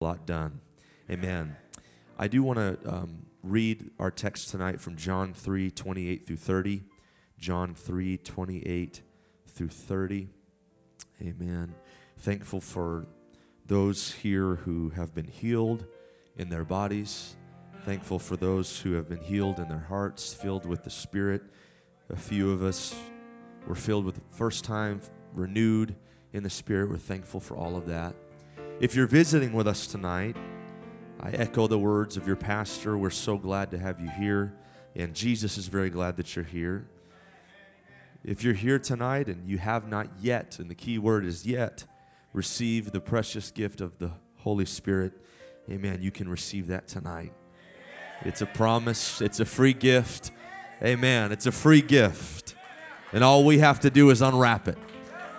a lot done. Amen. I do want to um, read our text tonight from John 3 28 through 30. John 3 28 through 30. Amen. Thankful for those here who have been healed in their bodies. Thankful for those who have been healed in their hearts, filled with the Spirit. A few of us were filled with the first time, renewed in the Spirit. We're thankful for all of that. If you're visiting with us tonight, I echo the words of your pastor. We're so glad to have you here, and Jesus is very glad that you're here. If you're here tonight and you have not yet, and the key word is yet, receive the precious gift of the Holy Spirit, amen, you can receive that tonight. It's a promise, it's a free gift. Amen. It's a free gift. And all we have to do is unwrap it.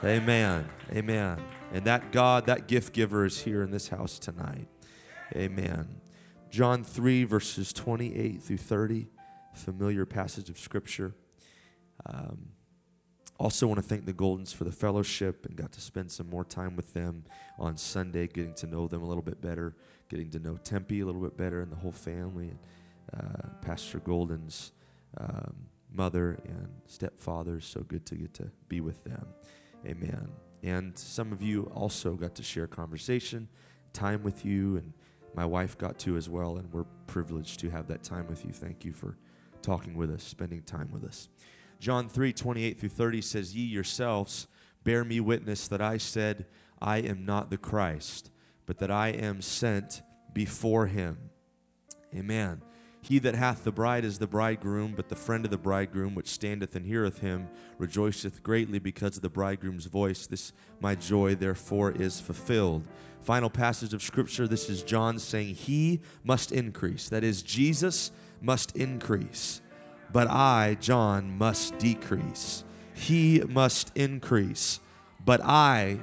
Amen. Amen. And that God, that gift giver, is here in this house tonight. Amen. John 3, verses 28 through 30, familiar passage of Scripture. Um, also, want to thank the Goldens for the fellowship and got to spend some more time with them on Sunday, getting to know them a little bit better, getting to know Tempe a little bit better and the whole family, and uh, Pastor Golden's um, mother and stepfather. So good to get to be with them. Amen. And some of you also got to share conversation, time with you, and my wife got to as well. And we're privileged to have that time with you. Thank you for talking with us, spending time with us. John 3 28 through 30 says, Ye yourselves bear me witness that I said, I am not the Christ, but that I am sent before him. Amen. He that hath the bride is the bridegroom, but the friend of the bridegroom, which standeth and heareth him, rejoiceth greatly because of the bridegroom's voice. This my joy, therefore, is fulfilled. Final passage of Scripture this is John saying, He must increase. That is, Jesus must increase, but I, John, must decrease. He must increase, but I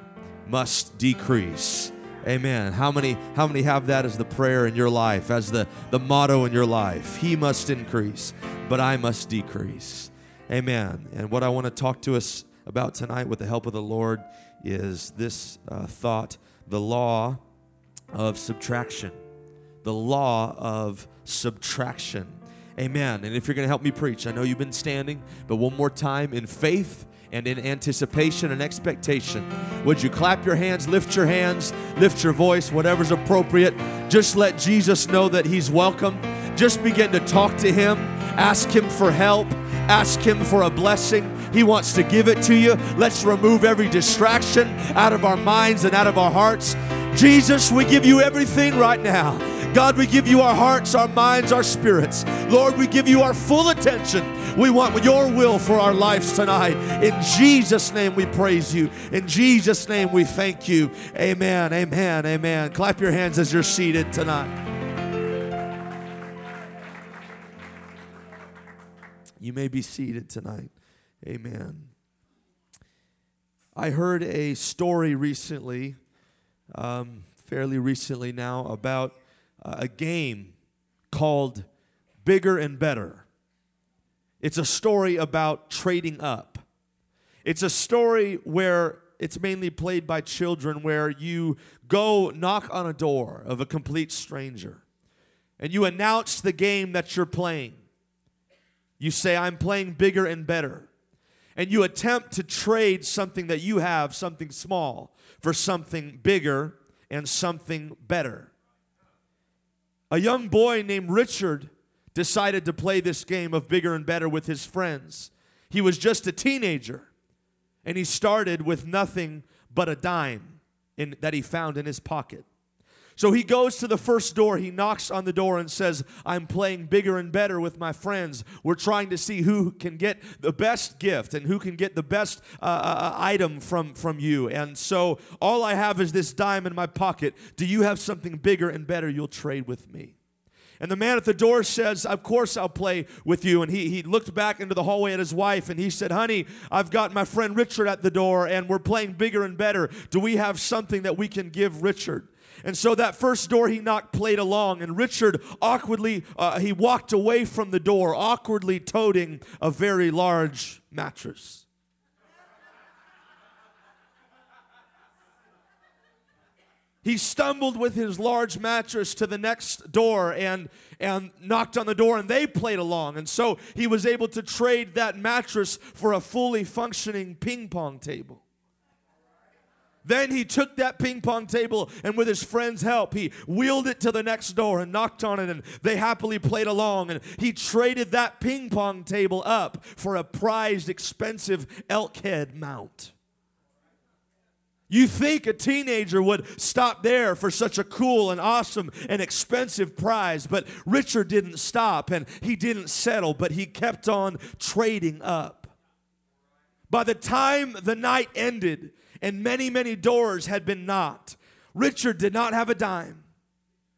must decrease. Amen. How many how many have that as the prayer in your life, as the, the motto in your life? He must increase, but I must decrease. Amen. And what I want to talk to us about tonight with the help of the Lord is this uh, thought the law of subtraction. The law of subtraction. Amen. And if you're going to help me preach, I know you've been standing, but one more time in faith and in anticipation and expectation. Would you clap your hands, lift your hands, lift your voice, whatever's appropriate? Just let Jesus know that He's welcome. Just begin to talk to Him, ask Him for help, ask Him for a blessing. He wants to give it to you. Let's remove every distraction out of our minds and out of our hearts. Jesus, we give you everything right now. God, we give you our hearts, our minds, our spirits. Lord, we give you our full attention. We want your will for our lives tonight. In Jesus' name we praise you. In Jesus' name we thank you. Amen, amen, amen. Clap your hands as you're seated tonight. You may be seated tonight. Amen. I heard a story recently, um, fairly recently now, about uh, a game called Bigger and Better. It's a story about trading up. It's a story where it's mainly played by children, where you go knock on a door of a complete stranger and you announce the game that you're playing. You say, I'm playing bigger and better. And you attempt to trade something that you have, something small, for something bigger and something better. A young boy named Richard decided to play this game of bigger and better with his friends. He was just a teenager, and he started with nothing but a dime in, that he found in his pocket. So he goes to the first door, he knocks on the door and says, I'm playing bigger and better with my friends. We're trying to see who can get the best gift and who can get the best uh, uh, item from, from you. And so all I have is this dime in my pocket. Do you have something bigger and better you'll trade with me? And the man at the door says, Of course I'll play with you. And he, he looked back into the hallway at his wife and he said, Honey, I've got my friend Richard at the door and we're playing bigger and better. Do we have something that we can give Richard? And so that first door he knocked played along, and Richard awkwardly uh, he walked away from the door, awkwardly toting a very large mattress. He stumbled with his large mattress to the next door and, and knocked on the door, and they played along. And so he was able to trade that mattress for a fully functioning ping pong table. Then he took that ping pong table and, with his friend's help, he wheeled it to the next door and knocked on it, and they happily played along. And he traded that ping pong table up for a prized, expensive elk head mount. You think a teenager would stop there for such a cool and awesome and expensive prize, but Richard didn't stop and he didn't settle, but he kept on trading up. By the time the night ended and many, many doors had been knocked, Richard did not have a dime.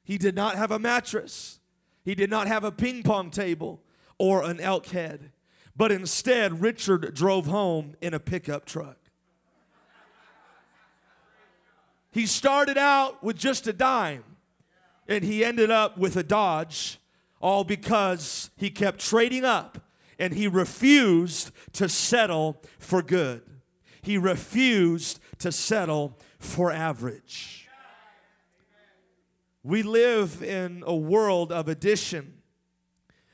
He did not have a mattress. He did not have a ping pong table or an elk head. But instead, Richard drove home in a pickup truck. He started out with just a dime and he ended up with a Dodge, all because he kept trading up and he refused to settle for good. He refused to settle for average. We live in a world of addition.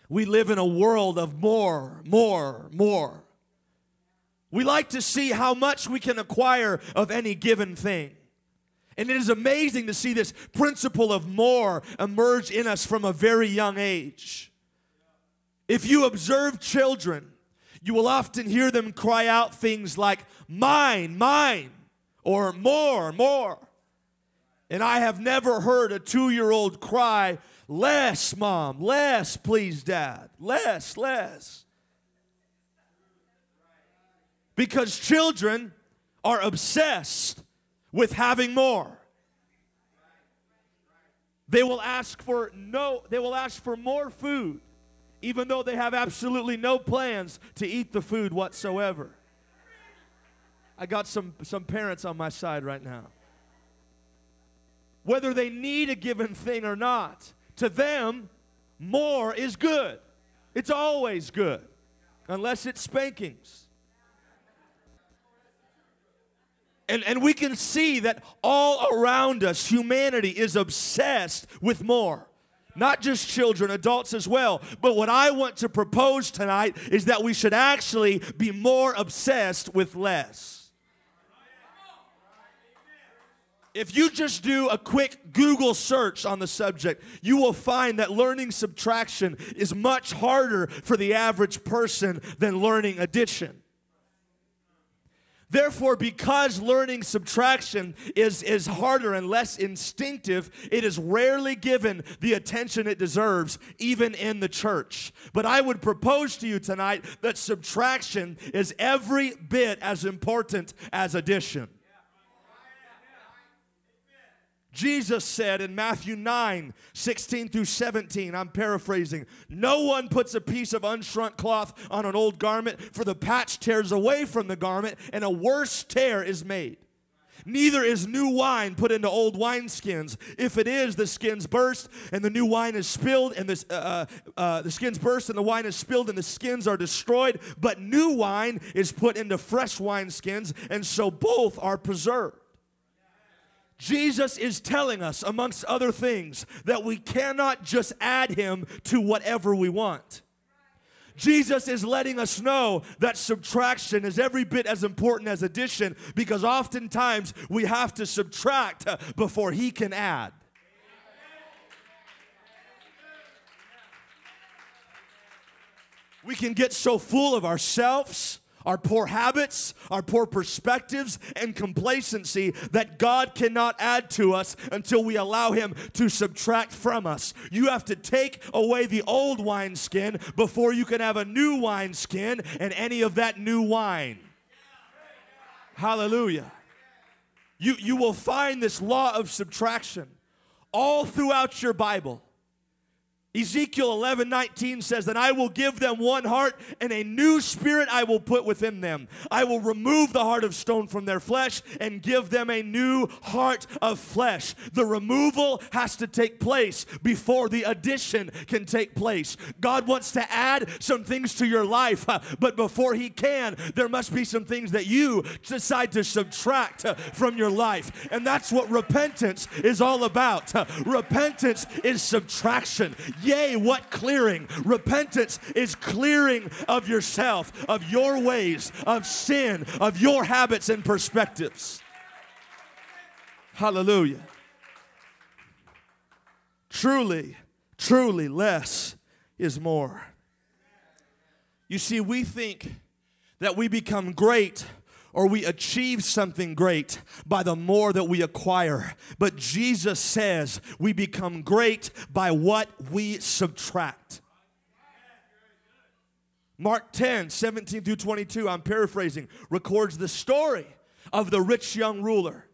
We live in a world of more, more, more. We like to see how much we can acquire of any given thing. And it is amazing to see this principle of more emerge in us from a very young age. If you observe children, you will often hear them cry out things like, mine, mine, or more, more. And I have never heard a two year old cry, less, mom, less, please, dad, less, less. Because children are obsessed with having more. They will ask for no, they will ask for more food, even though they have absolutely no plans to eat the food whatsoever. I got some, some parents on my side right now. Whether they need a given thing or not, to them, more is good. It's always good, unless it's spankings. And, and we can see that all around us, humanity is obsessed with more. Not just children, adults as well. But what I want to propose tonight is that we should actually be more obsessed with less. If you just do a quick Google search on the subject, you will find that learning subtraction is much harder for the average person than learning addition. Therefore, because learning subtraction is, is harder and less instinctive, it is rarely given the attention it deserves, even in the church. But I would propose to you tonight that subtraction is every bit as important as addition. Jesus said in Matthew 9, 16 through 17, I'm paraphrasing, no one puts a piece of unshrunk cloth on an old garment, for the patch tears away from the garment, and a worse tear is made. Neither is new wine put into old wineskins. If it is, the skins burst, and the new wine is spilled, and this, uh, uh, uh, the skins burst, and the wine is spilled, and the skins are destroyed. But new wine is put into fresh wineskins, and so both are preserved. Jesus is telling us, amongst other things, that we cannot just add him to whatever we want. Jesus is letting us know that subtraction is every bit as important as addition because oftentimes we have to subtract uh, before he can add. We can get so full of ourselves our poor habits, our poor perspectives, and complacency that God cannot add to us until we allow Him to subtract from us. You have to take away the old wineskin before you can have a new wineskin and any of that new wine. Hallelujah. You, you will find this law of subtraction all throughout your Bible. Ezekiel 11, 19 says that I will give them one heart and a new spirit I will put within them. I will remove the heart of stone from their flesh and give them a new heart of flesh. The removal has to take place before the addition can take place. God wants to add some things to your life, uh, but before He can, there must be some things that you decide to subtract uh, from your life. And that's what repentance is all about. Uh, repentance is subtraction. Yea, what clearing? Repentance is clearing of yourself, of your ways, of sin, of your habits and perspectives. Hallelujah. Truly, truly, less is more. You see, we think that we become great or we achieve something great by the more that we acquire. But Jesus says we become great by what we subtract. Mark 10, 17 through 22, I'm paraphrasing, records the story of the rich young ruler.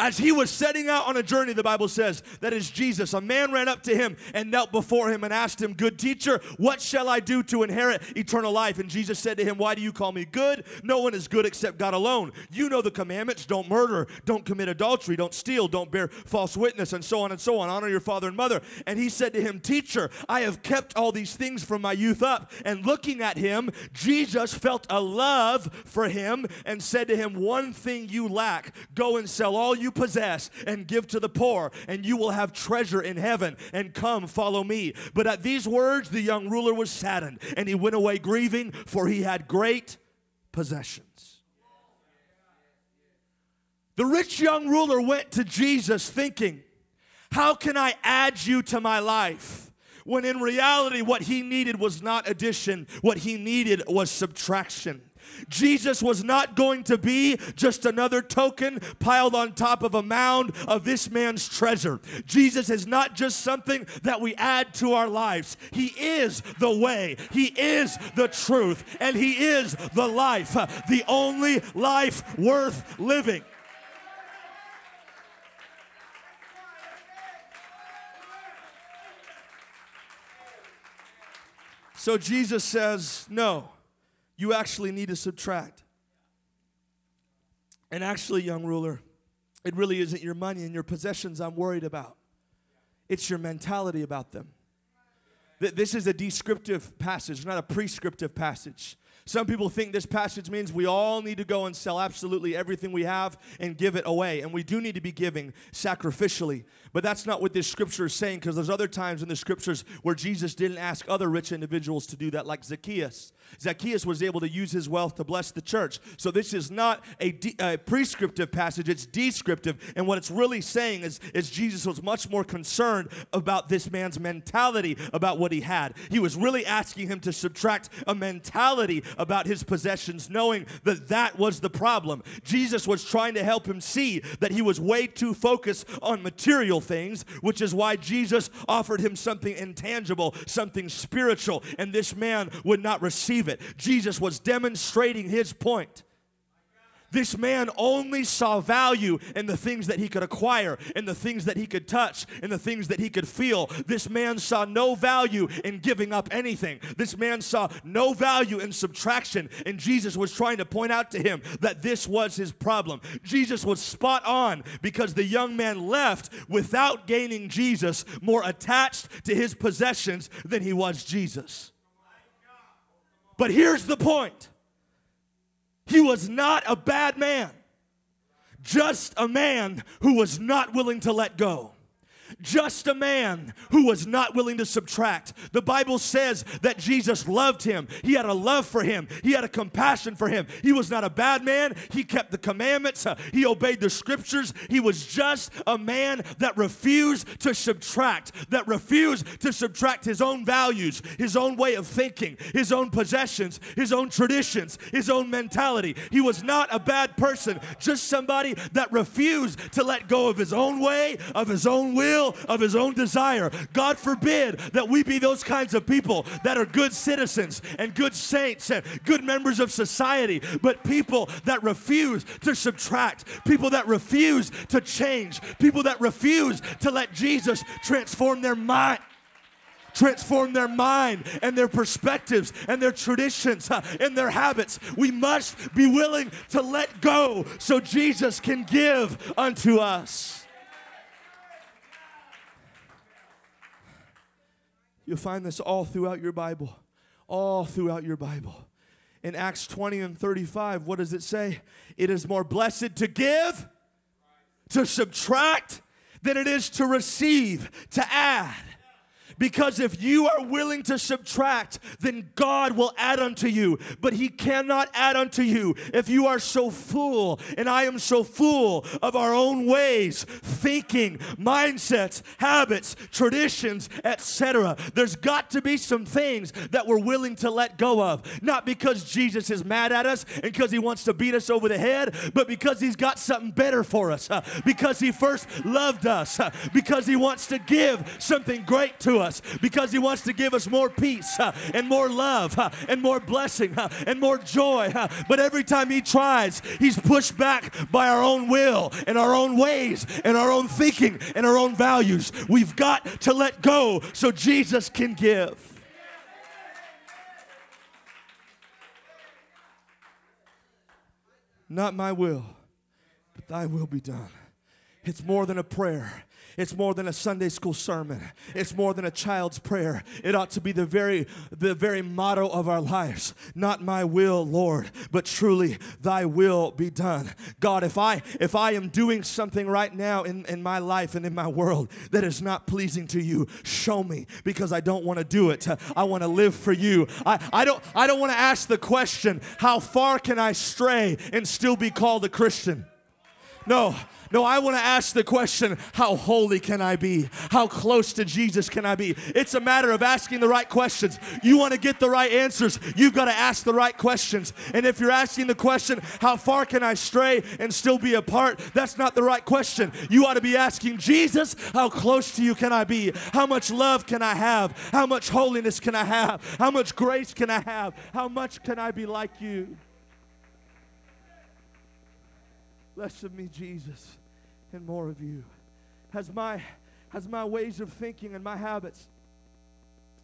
As he was setting out on a journey, the Bible says, that is Jesus, a man ran up to him and knelt before him and asked him, Good teacher, what shall I do to inherit eternal life? And Jesus said to him, Why do you call me good? No one is good except God alone. You know the commandments don't murder, don't commit adultery, don't steal, don't bear false witness, and so on and so on. Honor your father and mother. And he said to him, Teacher, I have kept all these things from my youth up. And looking at him, Jesus felt a love for him and said to him, One thing you lack, go and sell all you possess and give to the poor, and you will have treasure in heaven. And come, follow me. But at these words, the young ruler was saddened, and he went away grieving, for he had great possessions. The rich young ruler went to Jesus thinking, How can I add you to my life? When in reality, what he needed was not addition, what he needed was subtraction. Jesus was not going to be just another token piled on top of a mound of this man's treasure. Jesus is not just something that we add to our lives. He is the way, He is the truth, and He is the life, the only life worth living. So Jesus says, No. You actually need to subtract. And actually, young ruler, it really isn't your money and your possessions I'm worried about. It's your mentality about them. This is a descriptive passage, not a prescriptive passage. Some people think this passage means we all need to go and sell absolutely everything we have and give it away. And we do need to be giving sacrificially. But that's not what this scripture is saying because there's other times in the scriptures where Jesus didn't ask other rich individuals to do that, like Zacchaeus. Zacchaeus was able to use his wealth to bless the church. So this is not a, de- a prescriptive passage, it's descriptive. And what it's really saying is, is Jesus was much more concerned about this man's mentality about what he had. He was really asking him to subtract a mentality about his possessions, knowing that that was the problem. Jesus was trying to help him see that he was way too focused on material things, which is why Jesus offered him something intangible, something spiritual, and this man would not receive it. Jesus was demonstrating his point. This man only saw value in the things that he could acquire, in the things that he could touch, in the things that he could feel. This man saw no value in giving up anything. This man saw no value in subtraction. And Jesus was trying to point out to him that this was his problem. Jesus was spot on because the young man left without gaining Jesus, more attached to his possessions than he was Jesus. But here's the point he was not a bad man, just a man who was not willing to let go just a man who was not willing to subtract. The Bible says that Jesus loved him. He had a love for him. He had a compassion for him. He was not a bad man. He kept the commandments. He obeyed the scriptures. He was just a man that refused to subtract, that refused to subtract his own values, his own way of thinking, his own possessions, his own traditions, his own mentality. He was not a bad person, just somebody that refused to let go of his own way, of his own will, of his own desire. God forbid that we be those kinds of people that are good citizens and good saints and good members of society, but people that refuse to subtract, people that refuse to change, people that refuse to let Jesus transform their mind. transform their mind and their perspectives and their traditions uh, and their habits. We must be willing to let go so Jesus can give unto us. You'll find this all throughout your Bible. All throughout your Bible. In Acts 20 and 35, what does it say? It is more blessed to give, to subtract, than it is to receive, to add. Because if you are willing to subtract, then God will add unto you. But He cannot add unto you if you are so full, and I am so full of our own ways, thinking, mindsets, habits, traditions, etc. There's got to be some things that we're willing to let go of. Not because Jesus is mad at us and because He wants to beat us over the head, but because He's got something better for us. Because He first loved us. Because He wants to give something great to us us because He wants to give us more peace uh, and more love uh, and more blessing uh, and more joy. But every time He tries, He's pushed back by our own will and our own ways and our own thinking and our own values. We've got to let go so Jesus can give. Not my will, but thy will be done. It's more than a prayer. It's more than a Sunday school sermon. It's more than a child's prayer. It ought to be the very the very motto of our lives. Not my will, Lord, but truly thy will be done. God, if I if I am doing something right now in, in my life and in my world that is not pleasing to you, show me because I don't want to do it. I want to live for you. I, I don't I don't want to ask the question, how far can I stray and still be called a Christian? No, no, I want to ask the question how holy can I be? How close to Jesus can I be? It's a matter of asking the right questions. You want to get the right answers, you've got to ask the right questions. And if you're asking the question, how far can I stray and still be apart? That's not the right question. You ought to be asking, Jesus, how close to you can I be? How much love can I have? How much holiness can I have? How much grace can I have? How much can I be like you? Less of me, Jesus and more of you? Has my, has my ways of thinking and my habits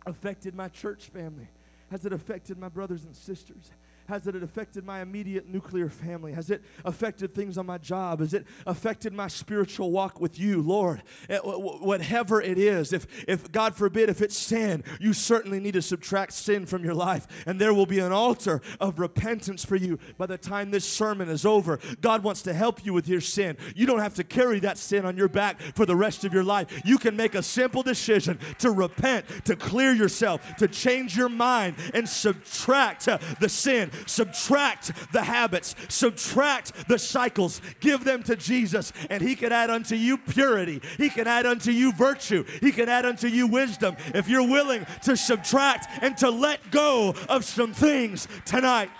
affected my church family? Has it affected my brothers and sisters? Has it affected my immediate nuclear family? Has it affected things on my job? Has it affected my spiritual walk with you, Lord? Eh, whatever it is, if, if God forbid, if it's sin, you certainly need to subtract sin from your life. And there will be an altar of repentance for you by the time this sermon is over. God wants to help you with your sin. You don't have to carry that sin on your back for the rest of your life. You can make a simple decision to repent, to clear yourself, to change your mind, and subtract uh, the sin subtract the habits, subtract the cycles, give them to Jesus, and He can add unto you purity. He can add unto you virtue. He can add unto you wisdom if you're willing to subtract and to let go of some things tonight.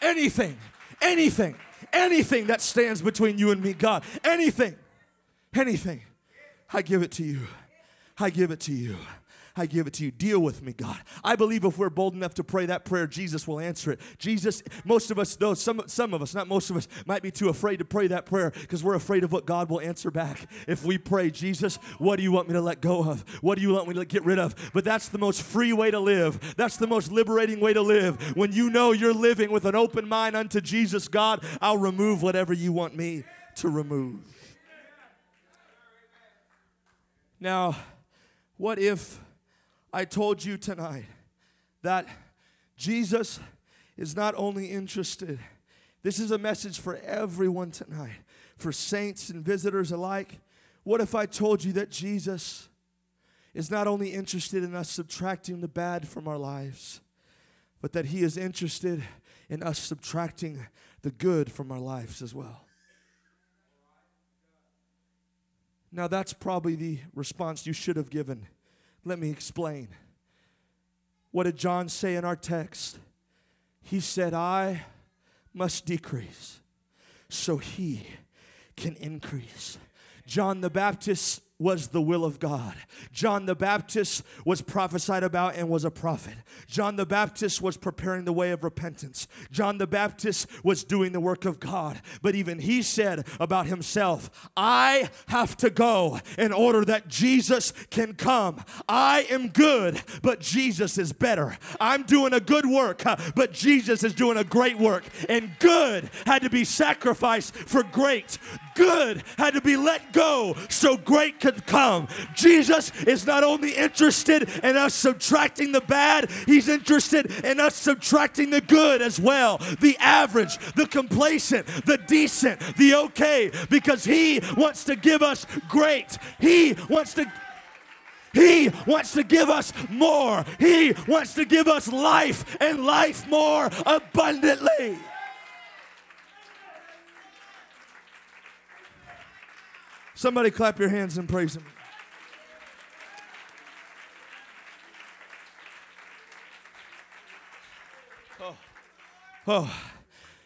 Anything, anything, anything that stands between you and me, God, anything, anything, I give it to you. I give it to you. I give it to you. Deal with me, God. I believe if we're bold enough to pray that prayer, Jesus will answer it. Jesus, most of us, though, some, some of us, not most of us, might be too afraid to pray that prayer because we're afraid of what God will answer back. If we pray, Jesus, what do you want me to let go of? What do you want me to get rid of? But that's the most free way to live. That's the most liberating way to live. When you know you're living with an open mind unto Jesus, God, I'll remove whatever you want me to remove. Now, what if I told you tonight that Jesus is not only interested, this is a message for everyone tonight, for saints and visitors alike. What if I told you that Jesus is not only interested in us subtracting the bad from our lives, but that He is interested in us subtracting the good from our lives as well? Now, that's probably the response you should have given let me explain. What did John say in our text? He said, I must decrease so he can increase. John the Baptist was the will of God. John the Baptist was prophesied about and was a prophet. John the Baptist was preparing the way of repentance. John the Baptist was doing the work of God. But even he said about himself, I have to go in order that Jesus can come. I am good, but Jesus is better. I'm doing a good work, but Jesus is doing a great work. And good had to be sacrificed for great. Good had to be let go so great could come. Jesus is not only interested in us subtracting the bad, he's interested in us subtracting the good as well. The average, the complacent, the decent, the okay, because he wants to give us great. He wants to he wants to give us more. He wants to give us life and life more abundantly. Somebody clap your hands and praise Him. Oh. Oh.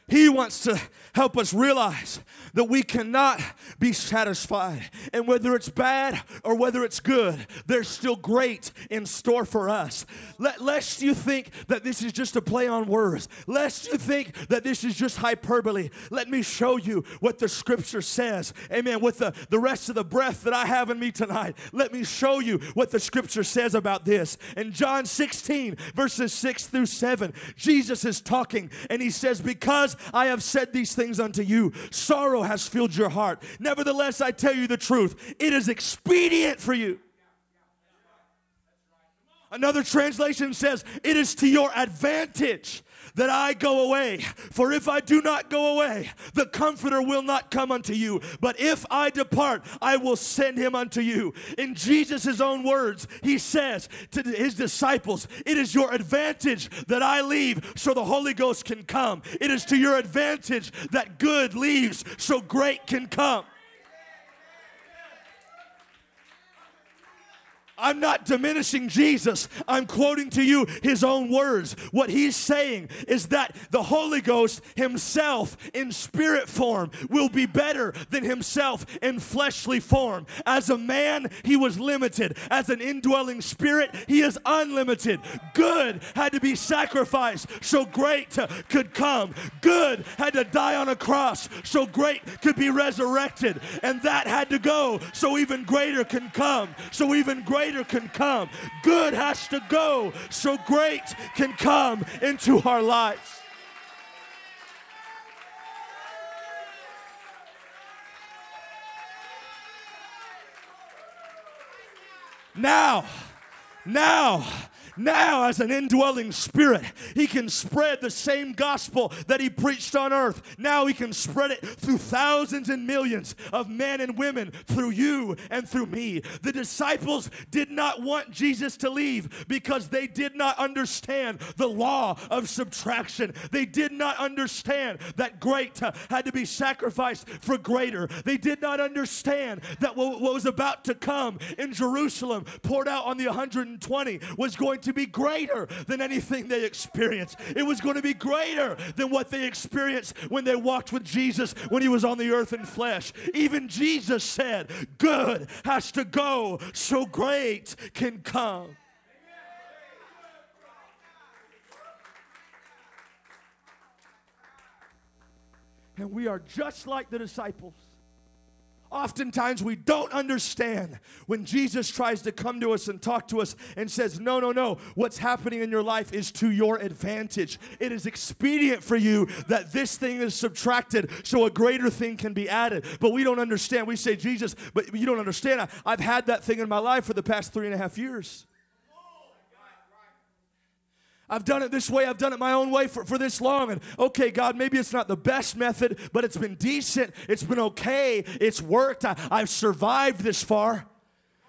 He wants to help us realize that we cannot be satisfied. And whether it's bad or whether it's good, there's still great in store for us. Let, lest you think that this is just a play on words, lest you think that this is just hyperbole, let me show you what the scripture says. Amen. With the, the rest of the breath that I have in me tonight, let me show you what the scripture says about this. In John 16, verses 6 through 7, Jesus is talking and he says, Because I have said these things unto you, sorrow has filled your heart. Nevertheless, I tell you the truth, it is expedient for you. Another translation says, It is to your advantage that I go away. For if I do not go away, the Comforter will not come unto you. But if I depart, I will send him unto you. In Jesus' own words, he says to his disciples, It is your advantage that I leave so the Holy Ghost can come. It is to your advantage that good leaves so great can come. I'm not diminishing Jesus. I'm quoting to you his own words. What he's saying is that the Holy Ghost himself in spirit form will be better than himself in fleshly form. As a man, he was limited. As an indwelling spirit, he is unlimited. Good had to be sacrificed so great could come. Good had to die on a cross so great could be resurrected. And that had to go so even greater can come. So even greater greater can come. Good has to go so great can come into our lives. Now, now, now, as an indwelling spirit, he can spread the same gospel that he preached on earth. Now he can spread it through thousands and millions of men and women through you and through me. The disciples did not want Jesus to leave because they did not understand the law of subtraction. They did not understand that great uh, had to be sacrificed for greater. They did not understand that what was about to come in Jerusalem, poured out on the 120, was going to be greater than anything they experienced. It was going to be greater than what they experienced when they walked with Jesus when he was on the earth in flesh. Even Jesus said, Good has to go so great can come. And we are just like the disciples. Oftentimes, we don't understand when Jesus tries to come to us and talk to us and says, No, no, no, what's happening in your life is to your advantage. It is expedient for you that this thing is subtracted so a greater thing can be added. But we don't understand. We say, Jesus, but you don't understand. I've had that thing in my life for the past three and a half years. I've done it this way, I've done it my own way for, for this long. And okay, God, maybe it's not the best method, but it's been decent, it's been okay, it's worked, I, I've survived this far.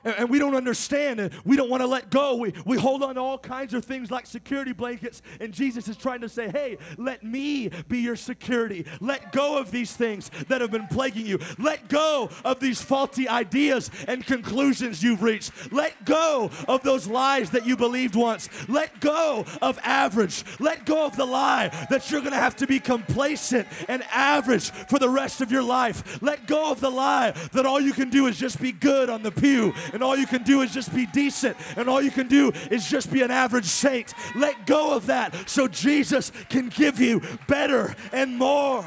And, we don't understand and we don't want to let go. We, we hold on to all kinds of things like security blankets, and Jesus is trying to say, hey, let me be your security. Let go of these things that have been plaguing you. Let go of these faulty ideas and conclusions you've reached. Let go of those lies that you believed once. Let go of average. Let go of the lie that you're going to have to be complacent and average for the rest of your life. Let go of the lie that all you can do is just be good on the pew and all you can do is just be decent and all you can do is just be an average saint. Let go of that so Jesus can give you better and more.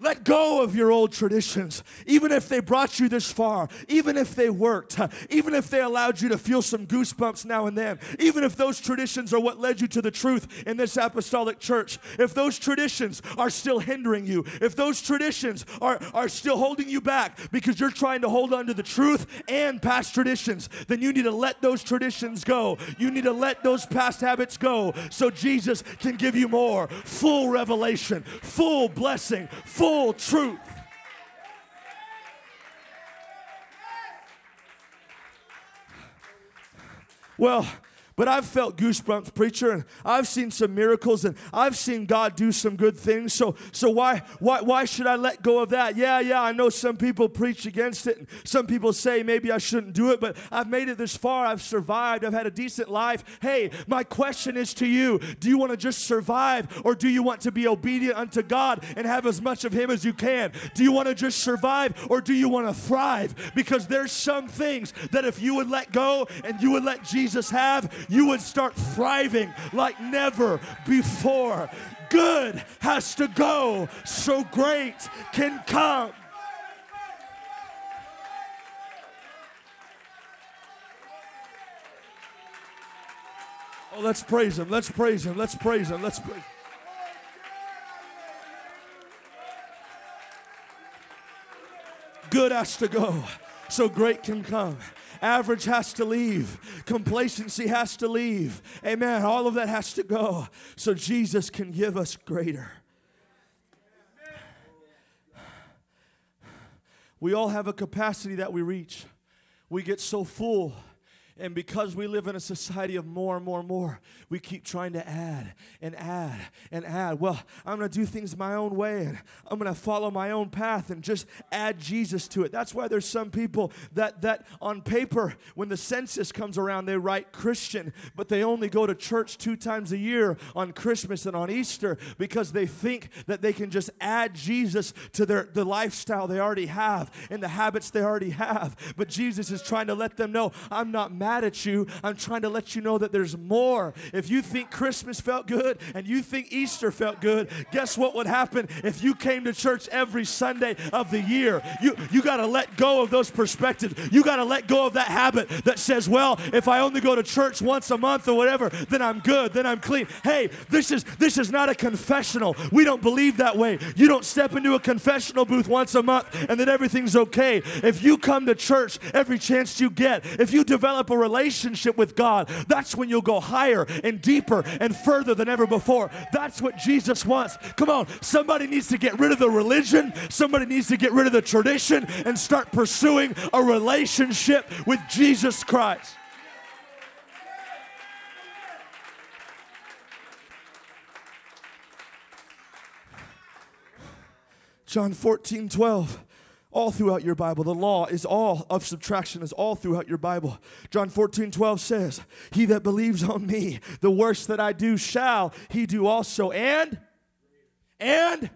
Let go of your old traditions, even if they brought you this far, even if they worked, even if they allowed you to feel some goosebumps now and then, even if those traditions are what led you to the truth in this apostolic church, if those traditions are still hindering you, if those traditions are, are still holding you back because you're trying to hold on to the truth and past traditions, then you need to let those traditions go. You need to let those past habits go so Jesus can give you more full revelation, full blessing, full full truth. Well, but I've felt goosebumps, preacher, and I've seen some miracles, and I've seen God do some good things. So, so why, why, why should I let go of that? Yeah, yeah, I know some people preach against it, and some people say maybe I shouldn't do it, but I've made it this far. I've survived. I've had a decent life. Hey, my question is to you: Do you want to just survive, or do you want to be obedient unto God and have as much of Him as you can? Do you want to just survive, or do you want to thrive? Because there's some things that if you would let go and you would let Jesus have, you would start thriving like never before. Good has to go so great can come. Oh, let's praise him. Let's praise him. Let's praise him. Let's praise. Good has to go so great can come. Average has to leave. Complacency has to leave. Amen. All of that has to go so Jesus can give us greater. We all have a capacity that we reach. We get so full and because we live in a society of more and more and more, we keep trying to add and add and add. Well, I'm going to do things my own way and I'm going to follow my own path and just add Jesus to it. That's why there's some people that that on paper when the census comes around they write Christian, but they only go to church two times a year on Christmas and on Easter because they think that they can just add Jesus to their the lifestyle they already have and the habits they already have. But Jesus is trying to let them know, I'm not mad mad at you. I'm trying to let you know that there's more. If you think Christmas felt good and you think Easter felt good, guess what would happen if you came to church every Sunday of the year? You, you got to let go of those perspectives. You got to let go of that habit that says, well, if I only go to church once a month or whatever, then I'm good, then I'm clean. Hey, this is this is not a confessional. We don't believe that way. You don't step into a confessional booth once a month and then everything's okay. If you come to church every chance you get, if you develop a relationship with God, that's when you'll go higher and deeper and further than ever before. That's what Jesus wants. Come on, somebody needs to get rid of the religion, somebody needs to get rid of the tradition and start pursuing a relationship with Jesus Christ. John 14, 12 all throughout your Bible. The law is all of subtraction, is all throughout your Bible. John 14, 12 says, He that believes on me, the works that I do shall he do also. And, and,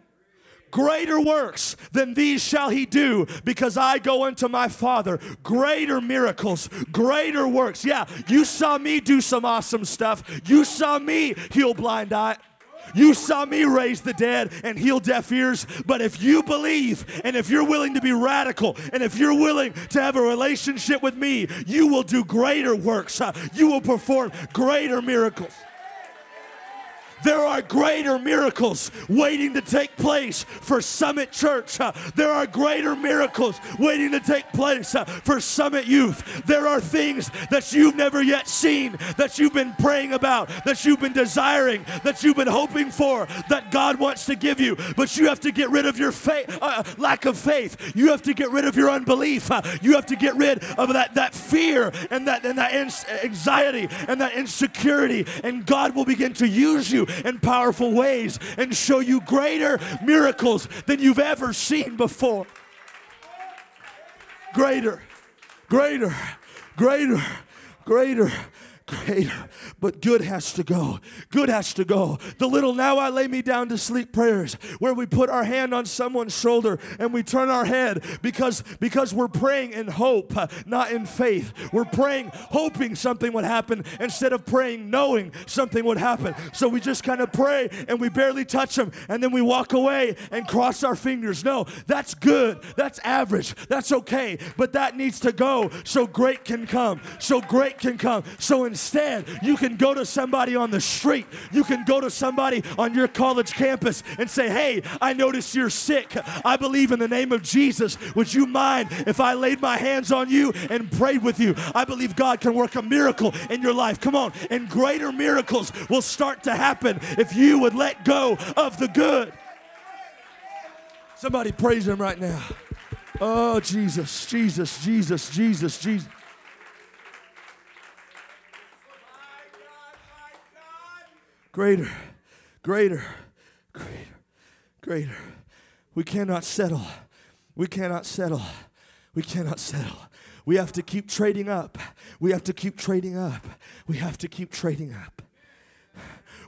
greater works than these shall he do because I go unto my Father. Greater miracles, greater works. Yeah, you saw me do some awesome stuff. You saw me heal blind eye you saw me raise the dead and heal deaf ears, but if you believe and if you're willing to be radical and if you're willing to have a relationship with me, you will do greater works. You will perform greater miracles. There are greater miracles waiting to take place for Summit Church. Uh, there are greater miracles waiting to take place uh, for Summit Youth. There are things that you've never yet seen, that you've been praying about, that you've been desiring, that you've been hoping for, that God wants to give you. But you have to get rid of your faith, uh, lack of faith. You have to get rid of your unbelief. Uh, you have to get rid of that, that fear and that, and that anxiety and that insecurity. And God will begin to use you in powerful ways and show you greater miracles than you've ever seen before. Greater, greater, greater, greater greater. But good has to go. Good has to go. The little now I lay me down to sleep prayers where we put our hand on someone's shoulder and we turn our head because because we're praying in hope, not in faith. We're praying hoping something would happen instead of praying knowing something would happen. So we just kind of pray and we barely touch them and then we walk away and cross our fingers. No, that's good. That's average. That's okay. But that needs to go so great can come. So great can come. So in Instead, you can go to somebody on the street, you can go to somebody on your college campus and say, Hey, I noticed you're sick. I believe in the name of Jesus. Would you mind if I laid my hands on you and prayed with you? I believe God can work a miracle in your life. Come on. And greater miracles will start to happen if you would let go of the good. Somebody praise Him right now. Oh, Jesus, Jesus, Jesus, Jesus, Jesus. Greater, greater, greater, greater. We cannot settle. We cannot settle. We cannot settle. We have to keep trading up. We have to keep trading up. We have to keep trading up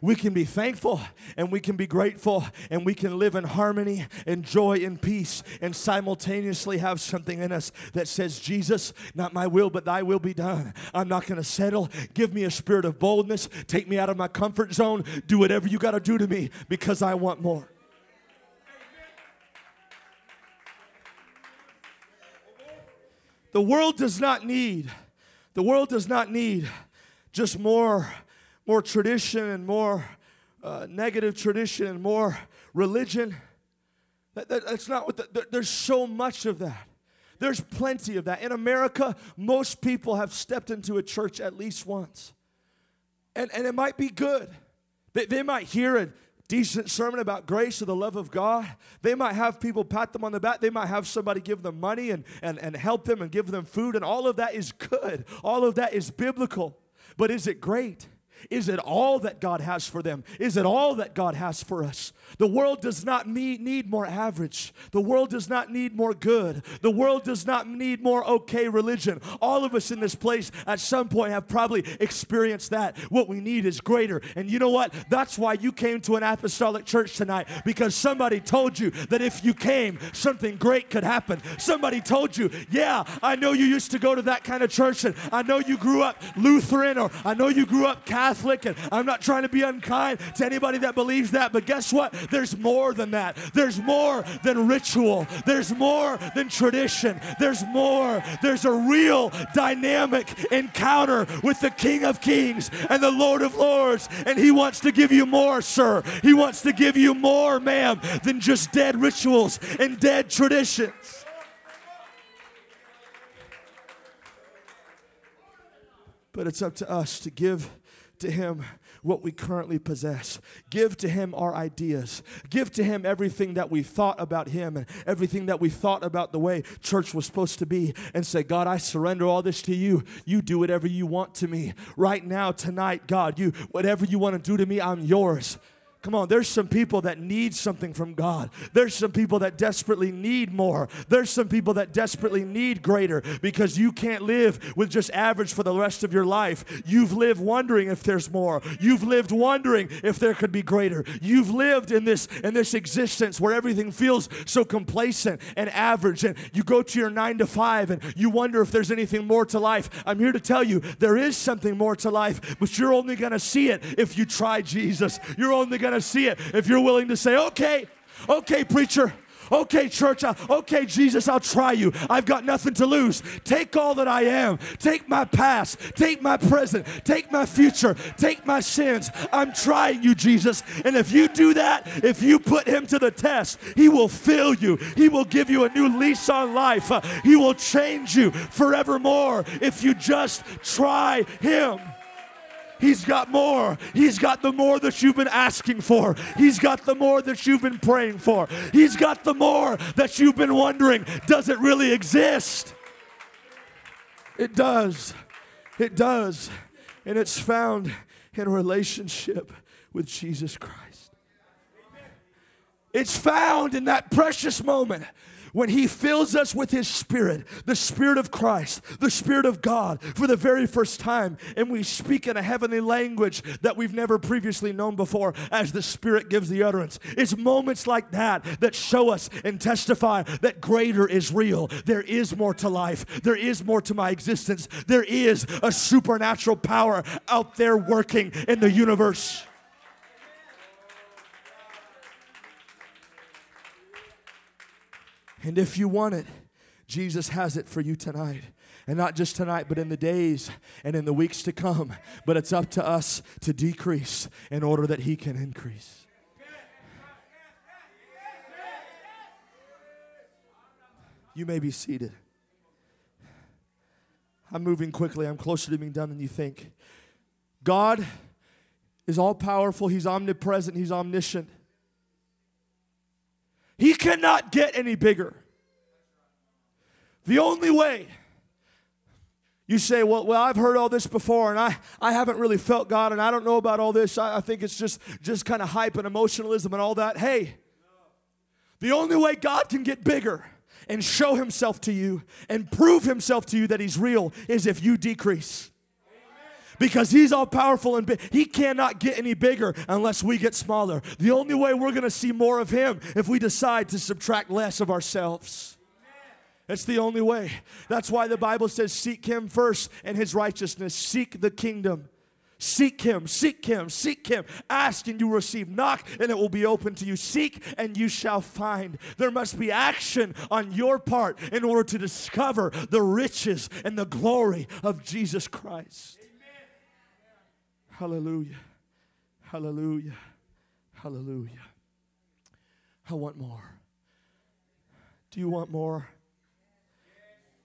we can be thankful and we can be grateful and we can live in harmony and joy and peace and simultaneously have something in us that says, Jesus, not my will, but thy will be done. I'm not going to settle. Give me a spirit of boldness. Take me out of my comfort zone. Do whatever you got to do to me because I want more. The world does not need, the world does not need just more more tradition and more uh, negative tradition and more religion. That, that, that's not what the, there's so much of that. There's plenty of that. In America, most people have stepped into a church at least once. And, and it might be good. They, they might hear a decent sermon about grace or the love of God. They might have people pat them on the back. They might have somebody give them money and, and, and help them and give them food. And all of that is good. All of that is biblical. But is it great? Is it all that God has for them? Is it all that God has for us? The world does not need more average. The world does not need more good. The world does not need more okay religion. All of us in this place at some point have probably experienced that. What we need is greater. And you know what? That's why you came to an apostolic church tonight because somebody told you that if you came, something great could happen. Somebody told you, yeah, I know you used to go to that kind of church and I know you grew up Lutheran or I know you grew up Catholic and I'm not trying to be unkind to anybody that believes that, but guess what? There's more than that. There's more than ritual. There's more than tradition. There's more. There's a real dynamic encounter with the King of Kings and the Lord of Lords. And He wants to give you more, sir. He wants to give you more, ma'am, than just dead rituals and dead traditions. But it's up to us to give to Him what we currently possess. Give to Him our ideas. Give to Him everything that we thought about Him and everything that we thought about the way church was supposed to be and say, God, I surrender all this to you. You do whatever you want to me. Right now, tonight, God, you whatever you want to do to me, I'm yours. Come on, there's some people that need something from God. There's some people that desperately need more. There's some people that desperately need greater because you can't live with just average for the rest of your life. You've lived wondering if there's more. You've lived wondering if there could be greater. You've lived in this in this existence where everything feels so complacent and average and you go to your 9 to 5 and you wonder if there's anything more to life. I'm here to tell you there is something more to life, but you're only going to see it if you try Jesus. You're only going to see it if you're willing to say, okay, okay, preacher, Okay, church, I, okay, Jesus, I'll try you. I've got nothing to lose. Take all that I am. Take my past. Take my present. Take my future. Take my sins. I'm trying you, Jesus. And if you do that, if you put him to the test, he will fill you. He will give you a new lease on life. Uh, he will change you forevermore if you just try him. He's got more. He's got the more that you've been asking for. He's got the more that you've been praying for. He's got the more that you've been wondering does it really exist? It does. It does. And it's found in a relationship with Jesus Christ. It's found in that precious moment when He fills us with His Spirit, the Spirit of Christ, the Spirit of God, for the very first time, and we speak in a heavenly language that we've never previously known before as the Spirit gives the utterance. It's moments like that that show us and testify that greater is real. There is more to life, there is more to my existence, there is a supernatural power out there working in the universe. And if you want it, Jesus has it for you tonight. And not just tonight, but in the days and in the weeks to come. But it's up to us to decrease in order that He can increase. You may be seated. I'm moving quickly. I'm closer to being done than you think. God is all powerful, He's omnipresent, He's omniscient. He cannot get any bigger. The only way you say, well, well, I've heard all this before and I, I haven't really felt God and I don't know about all this. I, I think it's just, just kind of hype and emotionalism and all that. Hey, the only way God can get bigger and show himself to you and prove himself to you that he's real is if you decrease because he's all powerful and big. He cannot get any bigger unless we get smaller. The only way we're going to see more of him if we decide to subtract less of ourselves. That's the only way. That's why the Bible says, Seek him first and his righteousness, seek the kingdom. Seek him, seek him, seek him. Ask and you receive. Knock and it will be open to you. Seek and you shall find. There must be action on your part in order to discover the riches and the glory of Jesus Christ. Hallelujah. Hallelujah. Hallelujah. I want more. Do you want more?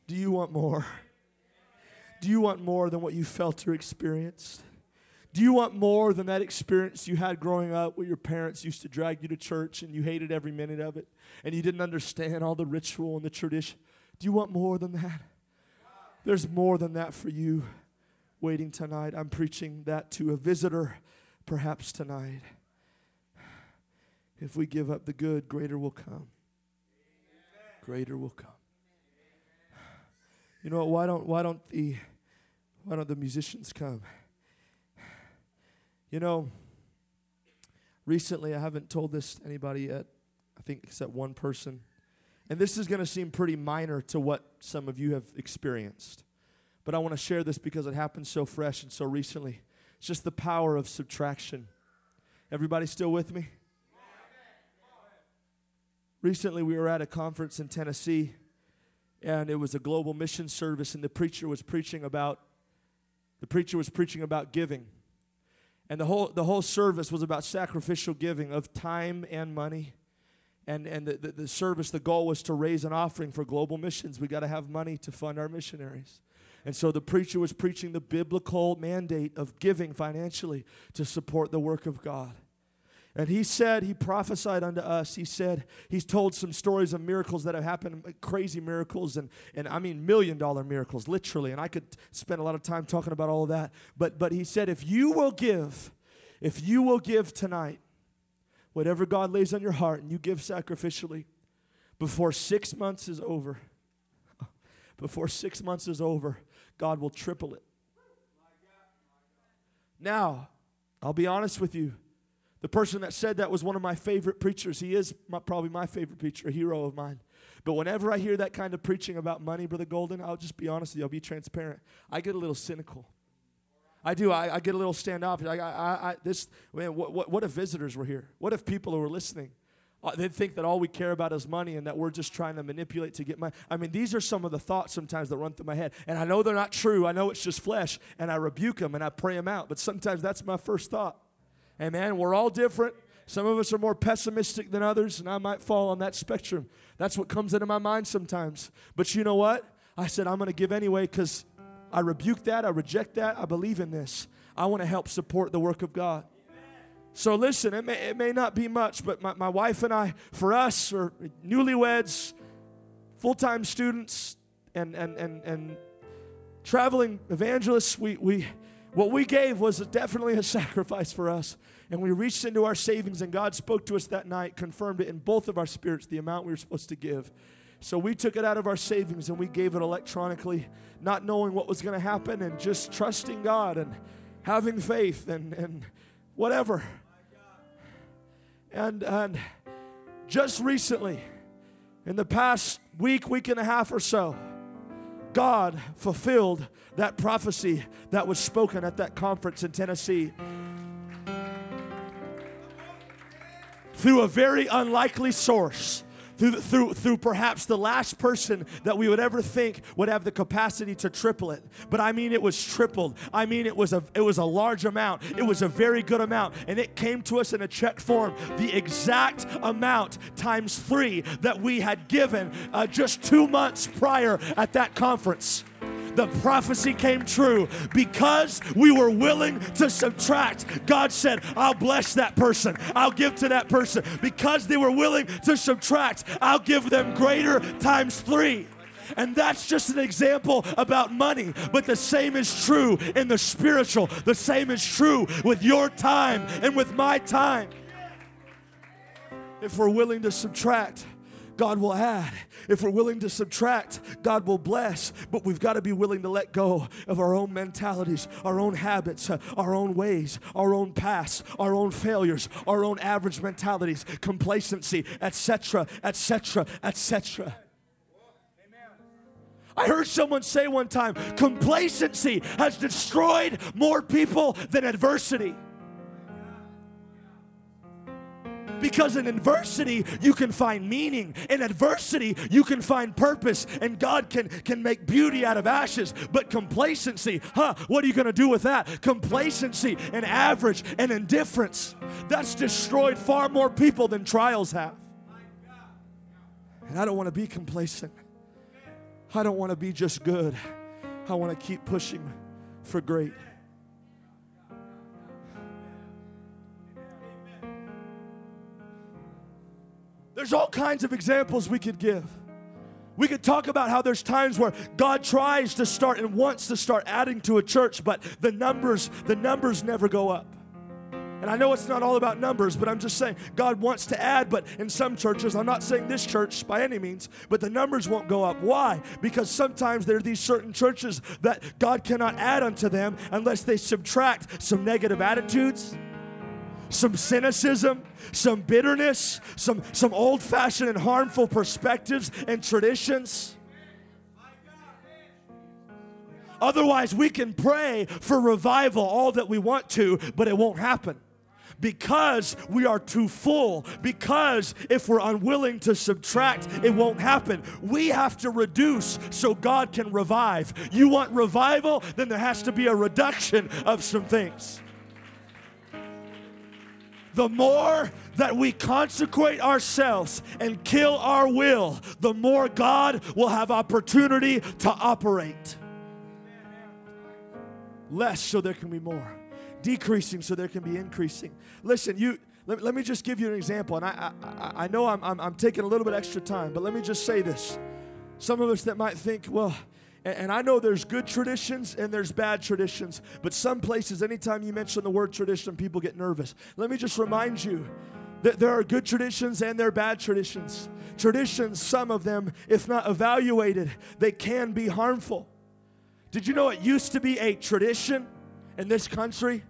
Do you want more? Do you want more than what you felt or experienced? Do you want more than that experience you had growing up where your parents used to drag you to church and you hated every minute of it and you didn't understand all the ritual and the tradition? Do you want more than that? There's more than that for you waiting tonight. I'm preaching that to a visitor perhaps tonight. If we give up the good, greater will come. Greater will come. You know why don't why don't the why don't the musicians come? You know, recently I haven't told this to anybody yet. I think except one person. And this is going to seem pretty minor to what some of you have experienced. But I want to share this because it happened so fresh and so recently. It's just the power of subtraction. Everybody still with me? Recently, we were at a conference in Tennessee, and it was a global mission service, and the preacher was preaching about the preacher was preaching about giving. And the whole, the whole service was about sacrificial giving of time and money. And, and the, the, the service, the goal was to raise an offering for global missions. We got to have money to fund our missionaries. And so the preacher was preaching the biblical mandate of giving financially to support the work of God. And he said, he prophesied unto us. He said, he's told some stories of miracles that have happened, crazy miracles, and, and I mean million dollar miracles, literally. And I could spend a lot of time talking about all of that. But, but he said, if you will give, if you will give tonight, whatever God lays on your heart, and you give sacrificially, before six months is over, before six months is over, God will triple it. Now, I'll be honest with you. The person that said that was one of my favorite preachers. He is my, probably my favorite preacher, a hero of mine. But whenever I hear that kind of preaching about money, Brother Golden, I'll just be honest with you. I'll be transparent. I get a little cynical. I do. I, I get a little standoff. I, I, I, this, man, what, what, what if visitors were here? What if people who were listening? Uh, They think that all we care about is money and that we're just trying to manipulate to get money. I mean, these are some of the thoughts sometimes that run through my head. And I know they're not true. I know it's just flesh. And I rebuke them and I pray them out. But sometimes that's my first thought. Amen. We're all different. Some of us are more pessimistic than others, and I might fall on that spectrum. That's what comes into my mind sometimes. But you know what? I said, I'm going to give anyway because I rebuke that. I reject that. I believe in this. I want to help support the work of God. So listen, it may, it may not be much, but my, my wife and I, for us, are newlyweds, full time students, and, and, and, and traveling evangelists. We, we, what we gave was definitely a sacrifice for us. And we reached into our savings, and God spoke to us that night, confirmed it in both of our spirits, the amount we were supposed to give. So we took it out of our savings and we gave it electronically, not knowing what was going to happen and just trusting God and having faith and, and whatever. And, and just recently, in the past week, week and a half or so, God fulfilled that prophecy that was spoken at that conference in Tennessee. Through a very unlikely source through, through, through perhaps the last person that we would ever think would have the capacity to triple it. But I mean, it was tripled. I mean, it was a, it was a large amount. It was a very good amount. And it came to us in a check form, the exact amount times three that we had given uh, just two months prior at that conference the prophecy came true because we were willing to subtract. God said, I'll bless that person, I'll give to that person. Because they were willing to subtract, I'll give them greater times three. And that's just an example about money. But the same is true in the spiritual. The same is true with your time and with my time. If we're willing to subtract, God will add. If we're willing to subtract, God will bless. But we've got to be willing to let go of our own mentalities, our own habits, our own ways, our own past, our own failures, our own average mentalities, complacency, etc., etc., etc. I heard someone say one time complacency has destroyed more people than adversity. Because in adversity, you can find meaning. In adversity, you can find purpose, and God can, can make beauty out of ashes. But complacency, huh, what are you going to do with that? Complacency and average and indifference, that's destroyed far more people than trials have. And I don't want to be complacent. I don't want to be just good. I want to keep pushing for great. There's all kinds of examples we could give. We could talk about how there's times where God tries to start and wants to start adding to a church, but the numbers, the numbers never go up. And I know it's not all about numbers, but I'm just saying God wants to add, but in some churches, I'm not saying this church by any means, but the numbers won't go up. Why? Because sometimes there are these certain churches that God cannot add unto them unless they subtract some negative attitudes some cynicism, some bitterness, some, some old fashioned and harmful perspectives and traditions. Otherwise, we can pray for revival all that we want to, but it won't happen because we are too full, because if we're unwilling to subtract, it won't happen. We have to reduce so God can revive. You want revival? Then there has to be a reduction of some things the more that we consecrate ourselves and kill our will, the more God will have opportunity to operate. Less so there can be more. Decreasing so there can be increasing. Listen, you let, let me just give you an example. And I, I, I know I'm, I'm, I'm taking a little bit extra time, but let me just say this. Some of us that might think, well, and I know there's good traditions and there's bad traditions, but some places, anytime you mention the word tradition, people get nervous. Let me just remind you that there are good traditions and there are bad traditions. Traditions, some of them, if not evaluated, they can be harmful. Did you know it used to be a tradition in this country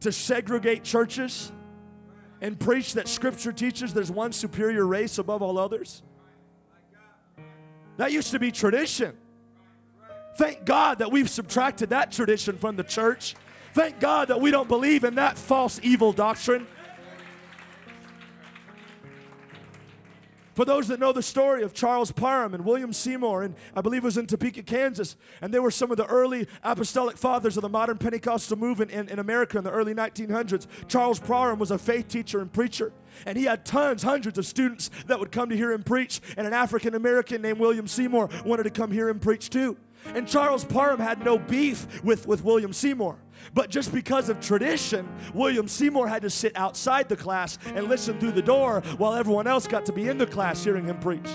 to segregate churches and preach that Scripture teaches there's one superior race above all others? That used to be tradition. Thank God that we've subtracted that tradition from the church. Thank God that we don't believe in that false evil doctrine. For those that know the story of Charles Parham and William Seymour, and I believe it was in Topeka, Kansas, and they were some of the early apostolic fathers of the modern Pentecostal movement in, in America in the early 1900s. Charles Parham was a faith teacher and preacher, and he had tons, hundreds of students that would come to hear him preach, and an African American named William Seymour wanted to come hear him preach too. And Charles Parham had no beef with, with William Seymour. But just because of tradition, William Seymour had to sit outside the class and listen through the door while everyone else got to be in the class hearing him preach.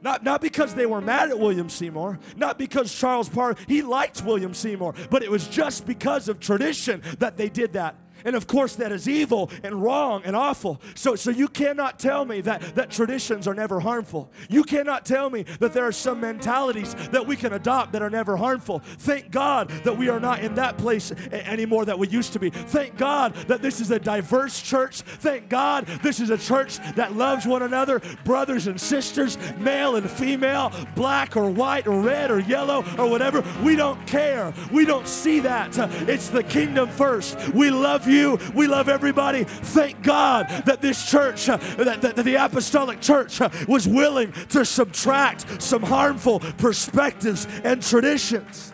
Not, not because they were mad at William Seymour, not because Charles Parham, he liked William Seymour, but it was just because of tradition that they did that. And of course, that is evil and wrong and awful. So, so you cannot tell me that, that traditions are never harmful. You cannot tell me that there are some mentalities that we can adopt that are never harmful. Thank God that we are not in that place anymore that we used to be. Thank God that this is a diverse church. Thank God this is a church that loves one another, brothers and sisters, male and female, black or white or red or yellow or whatever. We don't care. We don't see that. It's the kingdom first. We love you. We love everybody. Thank God that this church, uh, that, that, that the apostolic church uh, was willing to subtract some harmful perspectives and traditions.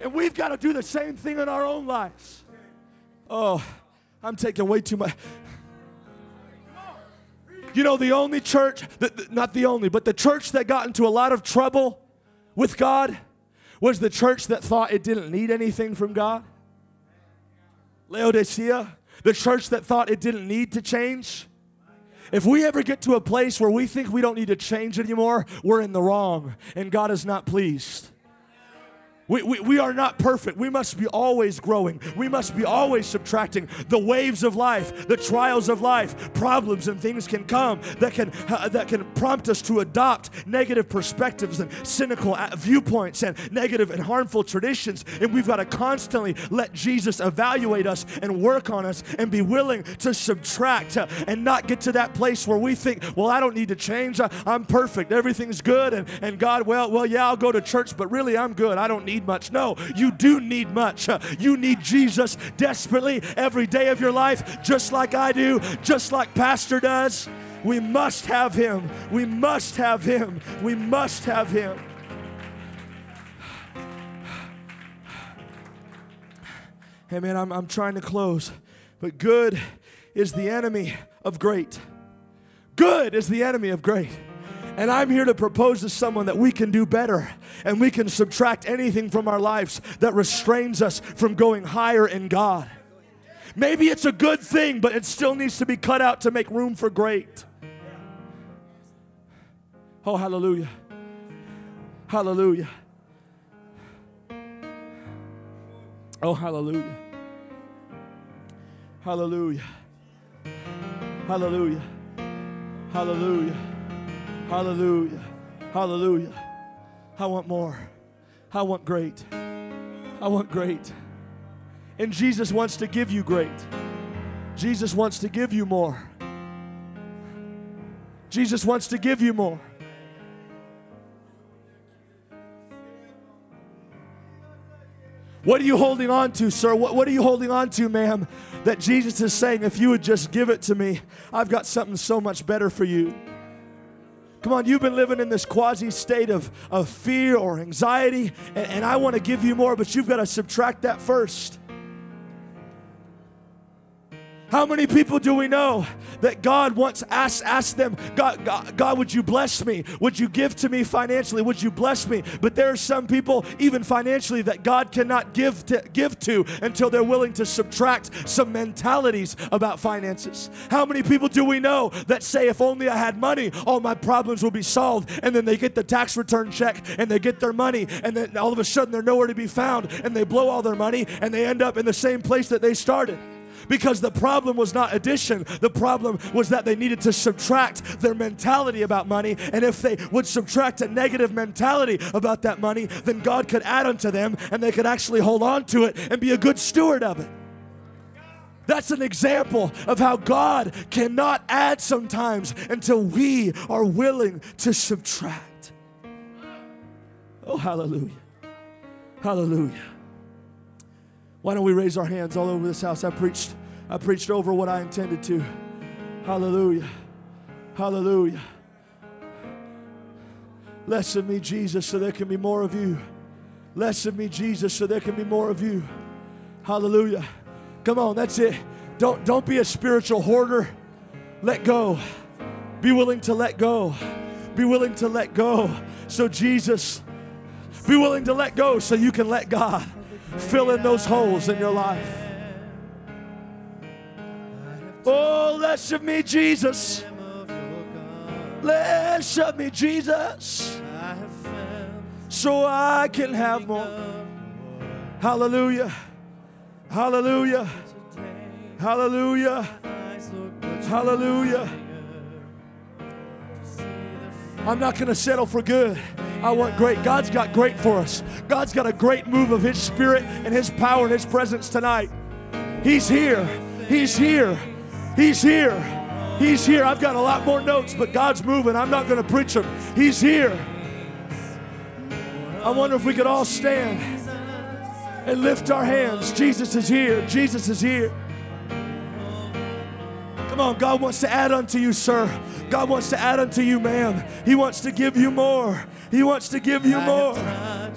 And we've got to do the same thing in our own lives. Oh, I'm taking way too much. You know, the only church, that, not the only, but the church that got into a lot of trouble with God was the church that thought it didn't need anything from God. Laodicea, the church that thought it didn't need to change. If we ever get to a place where we think we don't need to change anymore, we're in the wrong and God is not pleased. We, we, we are not perfect. We must be always growing. We must be always subtracting. The waves of life, the trials of life, problems and things can come that can, uh, that can prompt us to adopt negative perspectives and cynical uh, viewpoints and negative and harmful traditions. And we've got to constantly let Jesus evaluate us and work on us and be willing to subtract uh, and not get to that place where we think, well, I don't need to change. I, I'm perfect. Everything's good. And, and God, well, well, yeah, I'll go to church, but really I'm good. I don't need need much. No, you do need much. Uh, you need Jesus desperately every day of your life, just like I do, just like Pastor does. We must have him. We must have him. We must have him. Hey, man, I'm, I'm trying to close, but good is the enemy of great. Good is the enemy of great. And I'm here to propose to someone that we can do better and we can subtract anything from our lives that restrains us from going higher in God. Maybe it's a good thing, but it still needs to be cut out to make room for great. Oh, hallelujah. Hallelujah. Oh, hallelujah. Hallelujah. Hallelujah. Hallelujah. Hallelujah. Hallelujah. I want more. I want great. I want great. And Jesus wants to give you great. Jesus wants to give you more. Jesus wants to give you more. What are you holding on to, sir? What, what are you holding on to, ma'am? That Jesus is saying, if you would just give it to me, I've got something so much better for you. Come on, you've been living in this quasi state of, of fear or anxiety, and, and I want to give you more, but you've got to subtract that first. How many people do we know that God wants ask ask them, God, God, God, would you bless me? Would you give to me financially? Would you bless me? But there are some people, even financially, that God cannot give to give to until they're willing to subtract some mentalities about finances. How many people do we know that say, if only I had money, all my problems will be solved? And then they get the tax return check and they get their money, and then all of a sudden they're nowhere to be found, and they blow all their money and they end up in the same place that they started because the problem was not addition. The problem was that they needed to subtract their mentality about money. And if they would subtract a negative mentality about that money, then God could add unto them and they could actually hold on to it and be a good steward of it. That's an example of how God cannot add sometimes until we are willing to subtract. Oh, hallelujah. Hallelujah. Why don't we raise our hands all over this house? I preached I preached over what I intended to. Hallelujah. Hallelujah. Less of me, Jesus, so there can be more of you. Less of me, Jesus, so there can be more of you. Hallelujah. Come on, that's it. Don't, don't be a spiritual hoarder. Let go. Be willing to let go. Be willing to let go. So, Jesus, be willing to let go so you can let God fill in those holes in your life. Oh, less of me, Jesus. Less of me, Jesus. So I can have more. Hallelujah. Hallelujah. Hallelujah. Hallelujah. I'm not going to settle for good. I want great. God's got great for us. God's got a great move of His Spirit and His power and His presence tonight. He's here. He's here. He's here. He's here. I've got a lot more notes, but God's moving. I'm not going to preach them. He's here. I wonder if we could all stand and lift our hands. Jesus is here. Jesus is here. Come on, God wants to add unto you, sir. God wants to add unto you, ma'am. He wants to give you more. He wants to give you more.